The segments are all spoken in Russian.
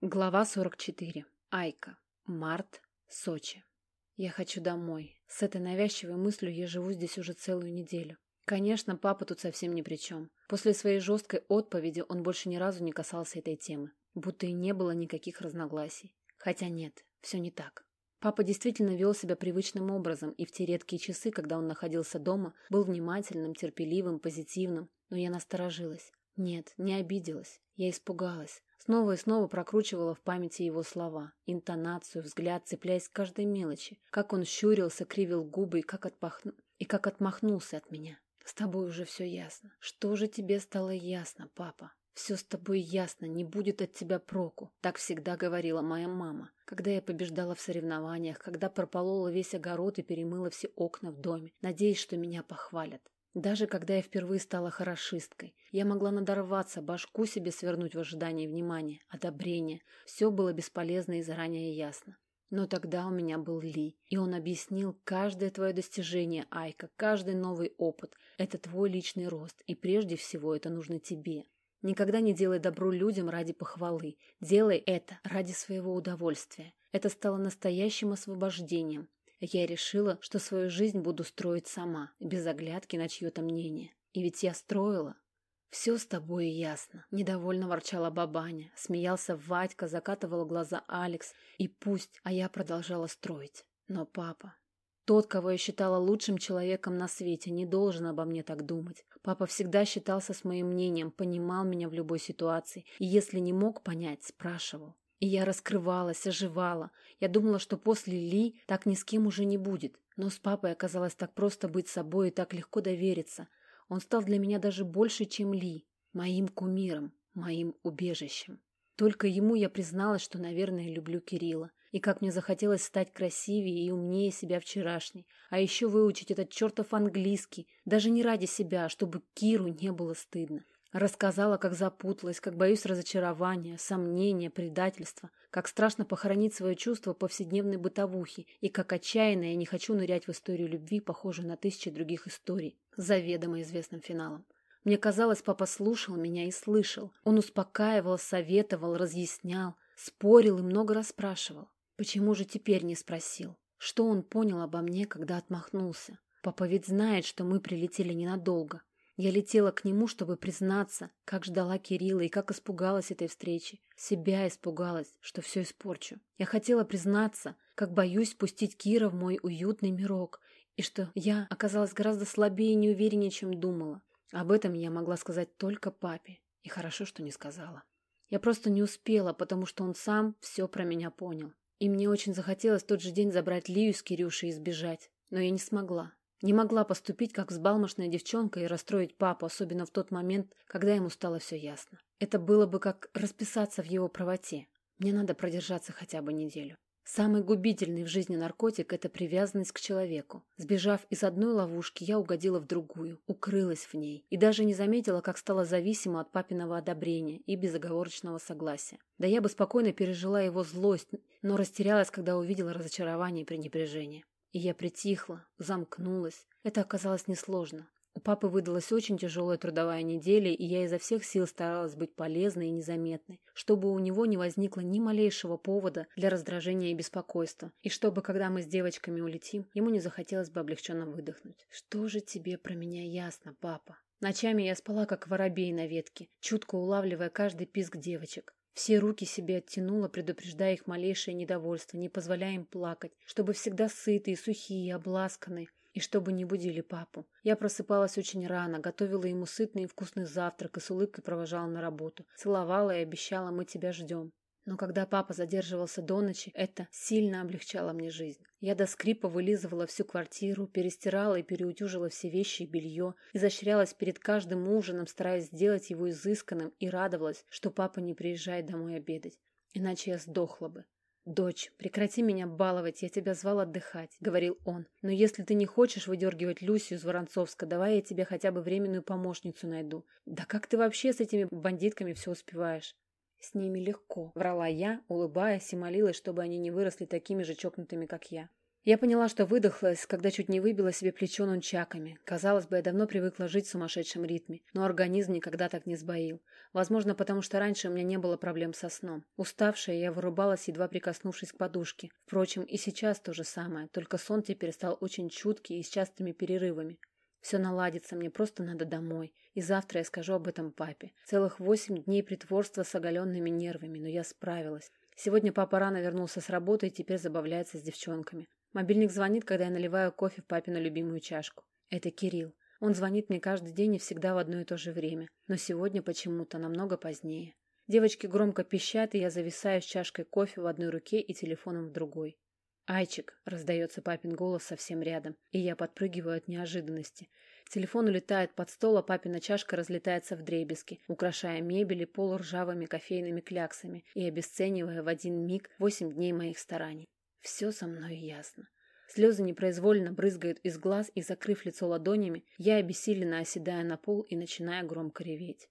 Глава 44. Айка. Март. Сочи. Я хочу домой. С этой навязчивой мыслью я живу здесь уже целую неделю. Конечно, папа тут совсем ни при чем. После своей жесткой отповеди он больше ни разу не касался этой темы. Будто и не было никаких разногласий. Хотя нет, все не так. Папа действительно вел себя привычным образом, и в те редкие часы, когда он находился дома, был внимательным, терпеливым, позитивным. Но я насторожилась. Нет, не обиделась. Я испугалась. Снова и снова прокручивала в памяти его слова, интонацию, взгляд, цепляясь к каждой мелочи, как он щурился, кривил губы и как, отпахну... и как отмахнулся от меня. «С тобой уже все ясно. Что же тебе стало ясно, папа?» «Все с тобой ясно, не будет от тебя проку», — так всегда говорила моя мама. Когда я побеждала в соревнованиях, когда прополола весь огород и перемыла все окна в доме, надеясь, что меня похвалят. Даже когда я впервые стала хорошисткой, я могла надорваться, башку себе свернуть в ожидании внимания, одобрения. Все было бесполезно и заранее ясно. Но тогда у меня был Ли, и он объяснил каждое твое достижение, Айка, каждый новый опыт. Это твой личный рост, и прежде всего это нужно тебе. Никогда не делай добро людям ради похвалы. Делай это ради своего удовольствия. Это стало настоящим освобождением. Я решила, что свою жизнь буду строить сама, без оглядки на чье-то мнение. И ведь я строила. «Все с тобой ясно», — недовольно ворчала бабаня. Смеялся Вадька, закатывала глаза Алекс. И пусть, а я продолжала строить. Но папа... Тот, кого я считала лучшим человеком на свете, не должен обо мне так думать. Папа всегда считался с моим мнением, понимал меня в любой ситуации, и если не мог понять, спрашивал. И я раскрывалась, оживала. Я думала, что после Ли так ни с кем уже не будет. Но с папой оказалось так просто быть собой и так легко довериться. Он стал для меня даже больше, чем Ли. Моим кумиром, моим убежищем. Только ему я призналась, что, наверное, люблю Кирилла. И как мне захотелось стать красивее и умнее себя вчерашней. А еще выучить этот чертов английский. Даже не ради себя, а чтобы Киру не было стыдно. Рассказала, как запуталась, как боюсь разочарования, сомнения, предательства, как страшно похоронить свое чувство повседневной бытовухи и как отчаянно я не хочу нырять в историю любви, похожую на тысячи других историй, заведомо известным финалом. Мне казалось, папа слушал меня и слышал. Он успокаивал, советовал, разъяснял, спорил и много расспрашивал. Почему же теперь не спросил? Что он понял обо мне, когда отмахнулся? Папа ведь знает, что мы прилетели ненадолго. Я летела к нему, чтобы признаться, как ждала Кирилла и как испугалась этой встречи. Себя испугалась, что все испорчу. Я хотела признаться, как боюсь пустить Кира в мой уютный мирок, и что я оказалась гораздо слабее и неувереннее, чем думала. Об этом я могла сказать только папе, и хорошо, что не сказала. Я просто не успела, потому что он сам все про меня понял. И мне очень захотелось тот же день забрать Лию с Кирюшей и сбежать, но я не смогла. Не могла поступить, как взбалмошная девчонка, и расстроить папу, особенно в тот момент, когда ему стало все ясно. Это было бы как расписаться в его правоте. Мне надо продержаться хотя бы неделю. Самый губительный в жизни наркотик – это привязанность к человеку. Сбежав из одной ловушки, я угодила в другую, укрылась в ней и даже не заметила, как стала зависима от папиного одобрения и безоговорочного согласия. Да я бы спокойно пережила его злость, но растерялась, когда увидела разочарование и пренебрежение. И я притихла, замкнулась. Это оказалось несложно. У папы выдалась очень тяжелая трудовая неделя, и я изо всех сил старалась быть полезной и незаметной, чтобы у него не возникло ни малейшего повода для раздражения и беспокойства, и чтобы, когда мы с девочками улетим, ему не захотелось бы облегченно выдохнуть. «Что же тебе про меня ясно, папа?» Ночами я спала, как воробей на ветке, чутко улавливая каждый писк девочек. Все руки себе оттянула, предупреждая их малейшее недовольство, не позволяя им плакать, чтобы всегда сытые, сухие, обласканные, и чтобы не будили папу. Я просыпалась очень рано, готовила ему сытный и вкусный завтрак и с улыбкой провожала на работу, целовала и обещала «мы тебя ждем». Но когда папа задерживался до ночи, это сильно облегчало мне жизнь. Я до скрипа вылизывала всю квартиру, перестирала и переутюжила все вещи и белье, изощрялась перед каждым ужином, стараясь сделать его изысканным, и радовалась, что папа не приезжает домой обедать. Иначе я сдохла бы. «Дочь, прекрати меня баловать, я тебя звал отдыхать», — говорил он. «Но если ты не хочешь выдергивать Люсю из Воронцовска, давай я тебе хотя бы временную помощницу найду. Да как ты вообще с этими бандитками все успеваешь?» «С ними легко», — врала я, улыбаясь и молилась, чтобы они не выросли такими же чокнутыми, как я. Я поняла, что выдохлась, когда чуть не выбила себе плечо нунчаками. Казалось бы, я давно привыкла жить в сумасшедшем ритме, но организм никогда так не сбоил. Возможно, потому что раньше у меня не было проблем со сном. Уставшая, я вырубалась, едва прикоснувшись к подушке. Впрочем, и сейчас то же самое, только сон теперь стал очень чуткий и с частыми перерывами. Все наладится, мне просто надо домой. И завтра я скажу об этом папе. Целых восемь дней притворства с оголенными нервами, но я справилась. Сегодня папа рано вернулся с работы и теперь забавляется с девчонками. Мобильник звонит, когда я наливаю кофе в папину любимую чашку. Это Кирилл. Он звонит мне каждый день и всегда в одно и то же время, но сегодня почему-то намного позднее. Девочки громко пищат, и я зависаю с чашкой кофе в одной руке и телефоном в другой. «Айчик!» – раздается папин голос совсем рядом, и я подпрыгиваю от неожиданности. Телефон улетает под стол, а папина чашка разлетается в дребезги, украшая мебель и пол ржавыми кофейными кляксами и обесценивая в один миг восемь дней моих стараний. Все со мной ясно. Слезы непроизвольно брызгают из глаз, и, закрыв лицо ладонями, я обессиленно оседая на пол и начиная громко реветь.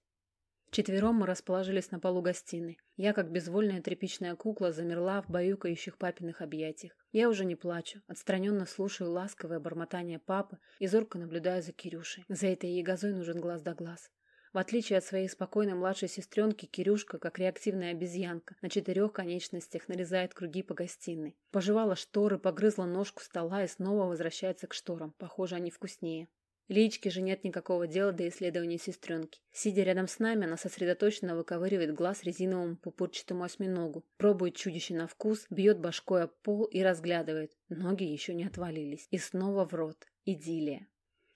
Четвером мы расположились на полу гостиной. Я, как безвольная тряпичная кукла, замерла в баюкающих папиных объятиях. Я уже не плачу, отстраненно слушаю ласковое бормотание папы и зорко наблюдаю за Кирюшей. За этой ягозой нужен глаз да глаз. В отличие от своей спокойной младшей сестренки, Кирюшка, как реактивная обезьянка, на четырех конечностях нарезает круги по гостиной. Пожевала шторы, погрызла ножку стола и снова возвращается к шторам. Похоже, они вкуснее. Личке же нет никакого дела до исследования сестренки. Сидя рядом с нами, она сосредоточенно выковыривает глаз резиновому пупурчатому осьминогу, пробует чудище на вкус, бьет башкой об пол и разглядывает. Ноги еще не отвалились. И снова в рот. Идиллия.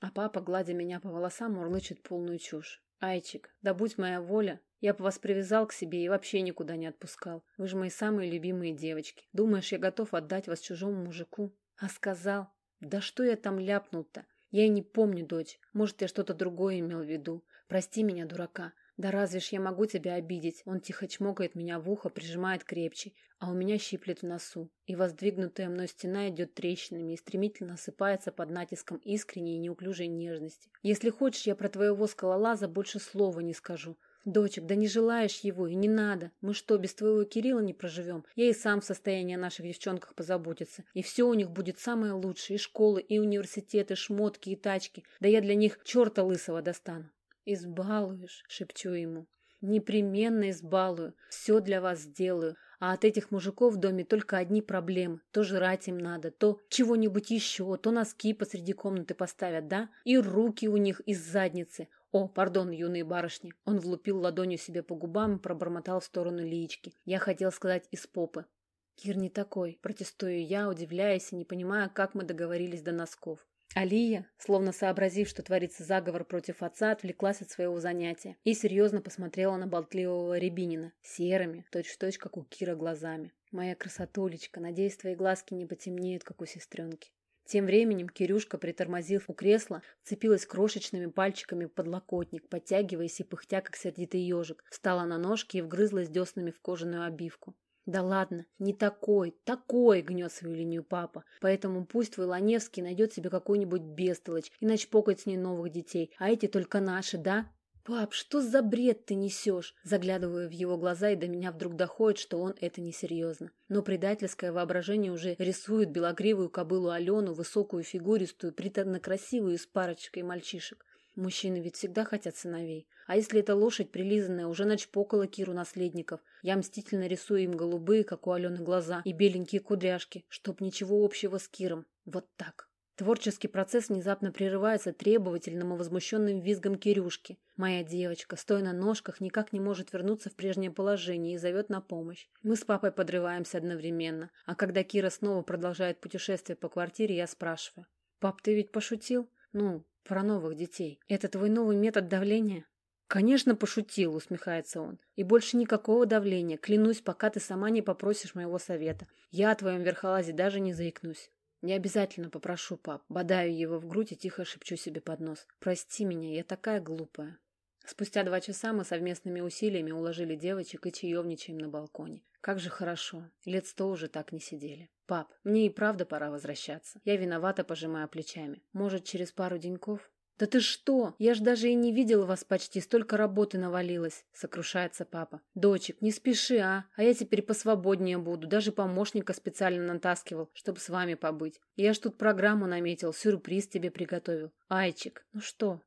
А папа, гладя меня по волосам, урлычет полную чушь. «Айчик, да будь моя воля, я бы вас привязал к себе и вообще никуда не отпускал. Вы же мои самые любимые девочки. Думаешь, я готов отдать вас чужому мужику?» А сказал, «Да что я там ляпнул-то? Я и не помню, дочь. Может, я что-то другое имел в виду. Прости меня, дурака. Да разве ж я могу тебя обидеть? Он тихо чмокает меня в ухо, прижимает крепче, а у меня щиплет в носу. И воздвигнутая мной стена идет трещинами и стремительно осыпается под натиском искренней и неуклюжей нежности. Если хочешь, я про твоего скалолаза больше слова не скажу. «Дочек, да не желаешь его, и не надо. Мы что, без твоего Кирилла не проживем? Я и сам в состоянии о наших девчонках позаботиться. И все у них будет самое лучшее. И школы, и университеты, шмотки, и тачки. Да я для них черта лысого достану». «Избалуешь», — шепчу ему. «Непременно избалую. Все для вас сделаю. А от этих мужиков в доме только одни проблемы. То жрать им надо, то чего-нибудь еще, то носки посреди комнаты поставят, да? И руки у них из задницы. «О, пардон, юные барышни!» Он влупил ладонью себе по губам и пробормотал в сторону Лиечки. Я хотел сказать из попы. «Кир не такой», – протестую я, удивляясь и не понимая, как мы договорились до носков. Алия, словно сообразив, что творится заговор против отца, отвлеклась от своего занятия и серьезно посмотрела на болтливого Рябинина, серыми, точь-в-точь, -точь, как у Кира, глазами. «Моя красотулечка, надеюсь, твои глазки не потемнеют, как у сестренки». Тем временем Кирюшка, притормозив у кресла, цепилась крошечными пальчиками в подлокотник, подтягиваясь и пыхтя, как сердитый ежик, встала на ножки и вгрызлась деснами в кожаную обивку. «Да ладно, не такой, такой!» — гнет свою линию папа. «Поэтому пусть твой Ланевский найдет себе какой-нибудь бестолочь и начпокает с ней новых детей, а эти только наши, да?» «Пап, что за бред ты несешь?» Заглядываю в его глаза, и до меня вдруг доходит, что он это несерьезно. Но предательское воображение уже рисует белогривую кобылу Алену, высокую фигуристую, приторно красивую с парочкой мальчишек. Мужчины ведь всегда хотят сыновей. А если эта лошадь прилизанная уже начпокала Киру наследников? Я мстительно рисую им голубые, как у Алены, глаза и беленькие кудряшки, чтоб ничего общего с Киром. Вот так. Творческий процесс внезапно прерывается требовательным и возмущенным визгом Кирюшки. Моя девочка, стоя на ножках, никак не может вернуться в прежнее положение и зовет на помощь. Мы с папой подрываемся одновременно. А когда Кира снова продолжает путешествие по квартире, я спрашиваю. «Пап, ты ведь пошутил? Ну, про новых детей. Это твой новый метод давления?» «Конечно, пошутил», — усмехается он. «И больше никакого давления. Клянусь, пока ты сама не попросишь моего совета. Я о твоем верхолазе даже не заикнусь». Не обязательно попрошу, пап. Бодаю его в грудь и тихо шепчу себе под нос. Прости меня, я такая глупая. Спустя два часа мы совместными усилиями уложили девочек и чаевничаем на балконе. Как же хорошо. Лет сто уже так не сидели. Пап, мне и правда пора возвращаться. Я виновата, пожимая плечами. Может, через пару деньков? «Да ты что? Я ж даже и не видел вас почти, столько работы навалилось», — сокрушается папа. «Дочек, не спеши, а? А я теперь посвободнее буду, даже помощника специально натаскивал, чтобы с вами побыть. Я ж тут программу наметил, сюрприз тебе приготовил. Айчик, ну что?»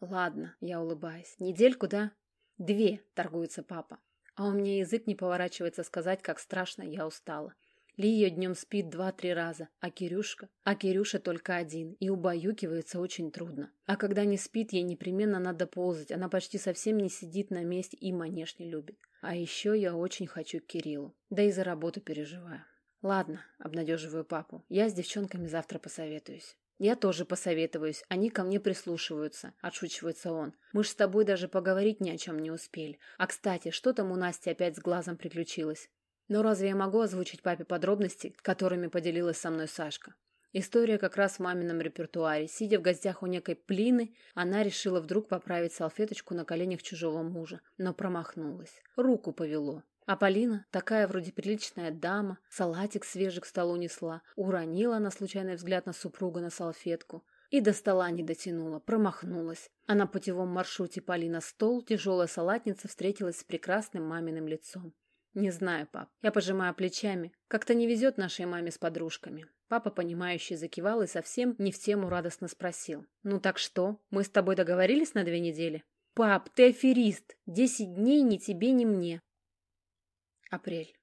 «Ладно», — я улыбаюсь. «Недельку, да?» «Две», — торгуется папа. А у меня язык не поворачивается сказать, как страшно я устала. Лия днем спит два-три раза, а Кирюшка? А Кирюша только один, и убаюкивается очень трудно. А когда не спит, ей непременно надо ползать, она почти совсем не сидит на месте и манеж не любит. А еще я очень хочу к Кириллу, да и за работу переживаю. Ладно, обнадеживаю папу, я с девчонками завтра посоветуюсь. «Я тоже посоветуюсь, они ко мне прислушиваются», – отшучивается он. «Мы ж с тобой даже поговорить ни о чем не успели. А, кстати, что там у Насти опять с глазом приключилось?» Но разве я могу озвучить папе подробности, которыми поделилась со мной Сашка? История как раз в мамином репертуаре. Сидя в гостях у некой Плины, она решила вдруг поправить салфеточку на коленях чужого мужа, но промахнулась. Руку повело. А Полина, такая вроде приличная дама, салатик свежий к столу несла, уронила на случайный взгляд на супруга на салфетку. И до стола не дотянула, промахнулась. А на путевом маршруте Полина стол, тяжелая салатница встретилась с прекрасным маминым лицом. «Не знаю, пап. Я пожимаю плечами. Как-то не везет нашей маме с подружками». Папа, понимающий, закивал и совсем не в тему радостно спросил. «Ну так что? Мы с тобой договорились на две недели?» «Пап, ты аферист! Десять дней ни тебе, ни мне!» Апрель.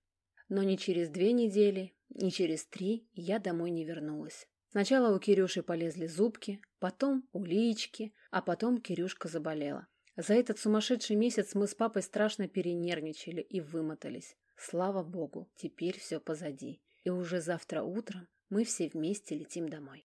Но ни через две недели, ни через три я домой не вернулась. Сначала у Кирюши полезли зубки, потом у Лички, а потом Кирюшка заболела. За этот сумасшедший месяц мы с папой страшно перенервничали и вымотались. Слава богу, теперь все позади. И уже завтра утром мы все вместе летим домой.